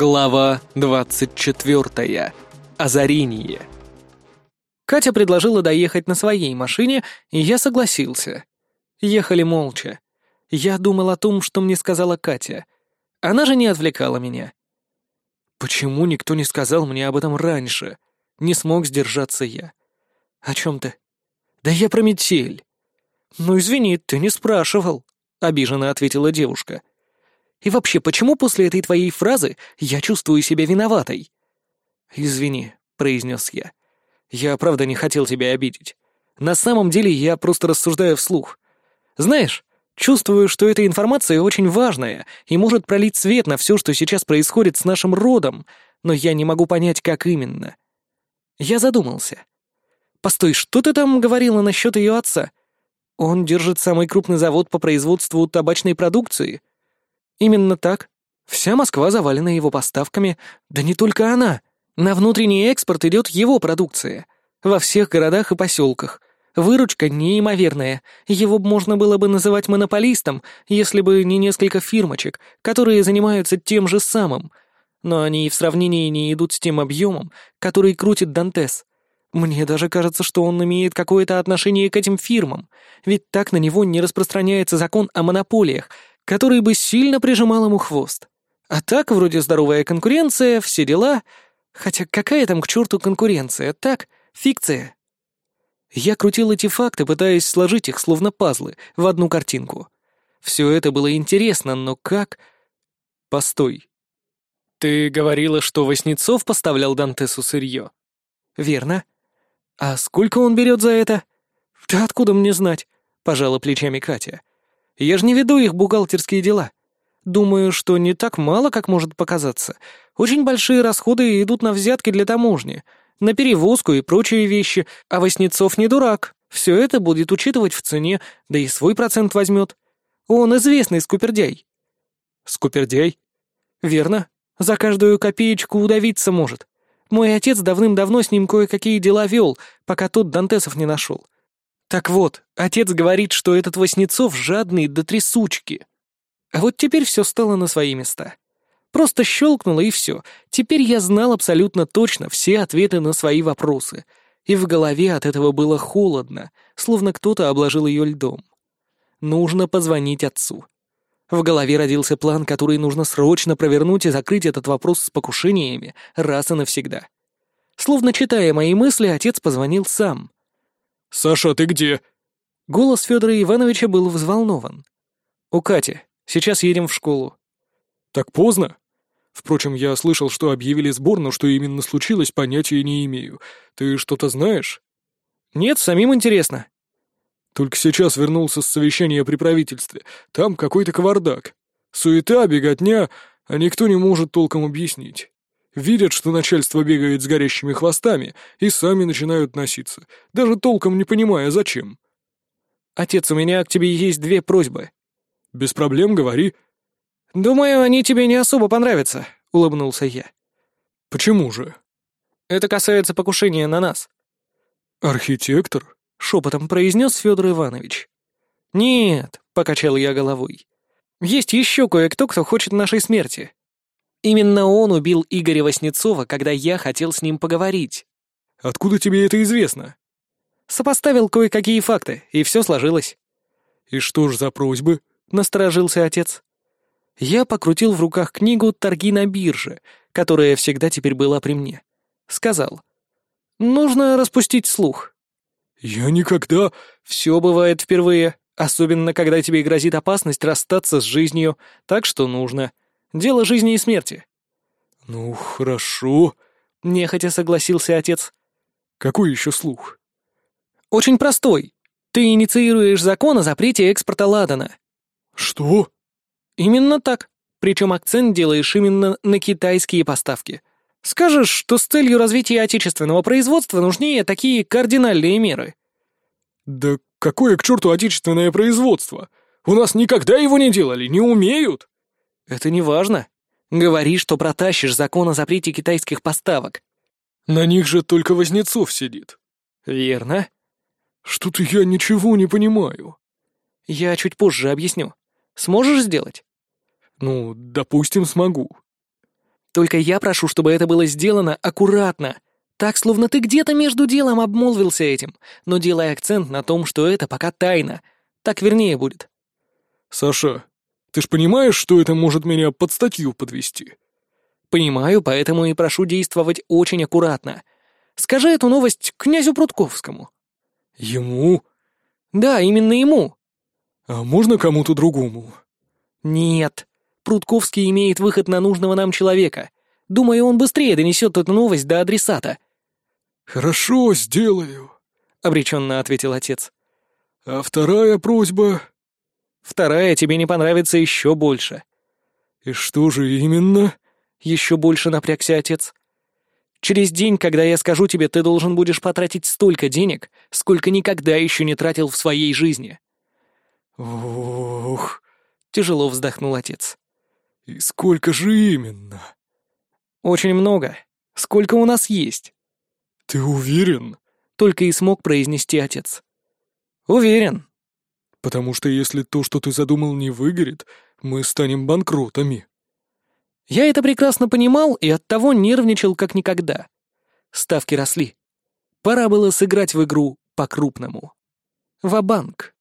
Глава 24. Озарение. Катя предложила доехать на своей машине, и я согласился. Ехали молча. Я думал о том, что мне сказала Катя. Она же не отвлекала меня. Почему никто не сказал мне об этом раньше? Не смог сдержаться я. О чем ты? Да я про метель. Ну извини, ты не спрашивал, обиженно ответила девушка. И вообще, почему после этой твоей фразы я чувствую себя виноватой?» «Извини», — произнес я. «Я правда не хотел тебя обидеть. На самом деле я просто рассуждаю вслух. Знаешь, чувствую, что эта информация очень важная и может пролить свет на все, что сейчас происходит с нашим родом, но я не могу понять, как именно». Я задумался. «Постой, что ты там говорила насчет ее отца? Он держит самый крупный завод по производству табачной продукции?» Именно так. Вся Москва завалена его поставками, да не только она. На внутренний экспорт идет его продукция. Во всех городах и поселках. Выручка неимоверная. Его можно было бы называть монополистом, если бы не несколько фирмочек, которые занимаются тем же самым. Но они и в сравнении не идут с тем объемом, который крутит Дантес. Мне даже кажется, что он имеет какое-то отношение к этим фирмам, ведь так на него не распространяется закон о монополиях, который бы сильно прижимал ему хвост. А так, вроде здоровая конкуренция, все дела. Хотя какая там к черту конкуренция, так, фикция. Я крутил эти факты, пытаясь сложить их, словно пазлы, в одну картинку. Все это было интересно, но как... Постой. Ты говорила, что Васнецов поставлял Дантесу сырье? Верно. А сколько он берет за это? Да откуда мне знать? Пожала плечами Катя. Я же не веду их бухгалтерские дела. Думаю, что не так мало, как может показаться. Очень большие расходы идут на взятки для таможни, на перевозку и прочие вещи, а Васнецов не дурак. Все это будет учитывать в цене, да и свой процент возьмет. Он известный скупердяй. Скупердяй? Верно. За каждую копеечку удавиться может. Мой отец давным-давно с ним кое-какие дела вел, пока тот Дантесов не нашел. Так вот, отец говорит, что этот Васнецов жадный до трясучки. А вот теперь все стало на свои места. Просто щелкнуло и все. Теперь я знал абсолютно точно все ответы на свои вопросы. И в голове от этого было холодно, словно кто-то обложил ее льдом. Нужно позвонить отцу. В голове родился план, который нужно срочно провернуть и закрыть этот вопрос с покушениями раз и навсегда. Словно читая мои мысли, отец позвонил сам. «Саша, ты где?» Голос Федора Ивановича был взволнован. «У Кати. Сейчас едем в школу». «Так поздно?» «Впрочем, я слышал, что объявили сбор, но что именно случилось, понятия не имею. Ты что-то знаешь?» «Нет, самим интересно». «Только сейчас вернулся с совещания при правительстве. Там какой-то кавардак. Суета, беготня, а никто не может толком объяснить. Видят, что начальство бегает с горящими хвостами, и сами начинают носиться, даже толком не понимая, зачем. «Отец, у меня к тебе есть две просьбы». «Без проблем, говори». «Думаю, они тебе не особо понравятся», — улыбнулся я. «Почему же?» «Это касается покушения на нас». «Архитектор?» — шепотом произнес Федор Иванович. «Нет», — покачал я головой. «Есть еще кое-кто, кто хочет нашей смерти. Именно он убил Игоря Васнецова, когда я хотел с ним поговорить. Откуда тебе это известно? Сопоставил кое-какие факты, и все сложилось. И что ж за просьбы? Насторожился отец. Я покрутил в руках книгу «Торги на бирже», которая всегда теперь была при мне. Сказал. «Нужно распустить слух». «Я никогда...» «Все бывает впервые, особенно когда тебе грозит опасность расстаться с жизнью, так что нужно. Дело жизни и смерти». «Ну, хорошо», — нехотя согласился отец. «Какой еще слух?» «Очень простой. Ты инициируешь закон о запрете экспорта ладана». «Что?» «Именно так. Причем акцент делаешь именно на китайские поставки. Скажешь, что с целью развития отечественного производства нужнее такие кардинальные меры». «Да какое к черту отечественное производство? У нас никогда его не делали, не умеют!» «Это не важно. Говори, что протащишь закон о запрете китайских поставок». «На них же только Вознецов сидит». «Верно». «Что-то я ничего не понимаю». «Я чуть позже объясню. Сможешь сделать?» «Ну, допустим, смогу». Только я прошу, чтобы это было сделано аккуратно. Так, словно ты где-то между делом обмолвился этим, но делай акцент на том, что это пока тайна. Так вернее будет. Саша, ты ж понимаешь, что это может меня под статью подвести? Понимаю, поэтому и прошу действовать очень аккуратно. Скажи эту новость князю Прутковскому. Ему? Да, именно ему. А можно кому-то другому? Нет. Прутковский имеет выход на нужного нам человека. Думаю, он быстрее донесет эту новость до адресата. Хорошо, сделаю, обреченно ответил отец. А вторая просьба? Вторая тебе не понравится еще больше. И что же именно? Еще больше напрягся отец. Через день, когда я скажу тебе, ты должен будешь потратить столько денег, сколько никогда еще не тратил в своей жизни. Ох, тяжело вздохнул отец. И сколько же именно? Очень много. Сколько у нас есть? Ты уверен? Только и смог произнести отец. Уверен. Потому что если то, что ты задумал, не выгорит, мы станем банкротами. Я это прекрасно понимал и оттого нервничал как никогда. Ставки росли. Пора было сыграть в игру по-крупному. Ва-банк.